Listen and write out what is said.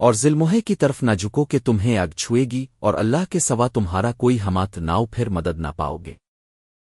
اور ذلموہے کی طرف نہ جھکو کہ تمہیں اگ چھوئے گی اور اللہ کے سوا تمہارا کوئی ہمات ناؤ پھر مدد نہ پاؤ گے۔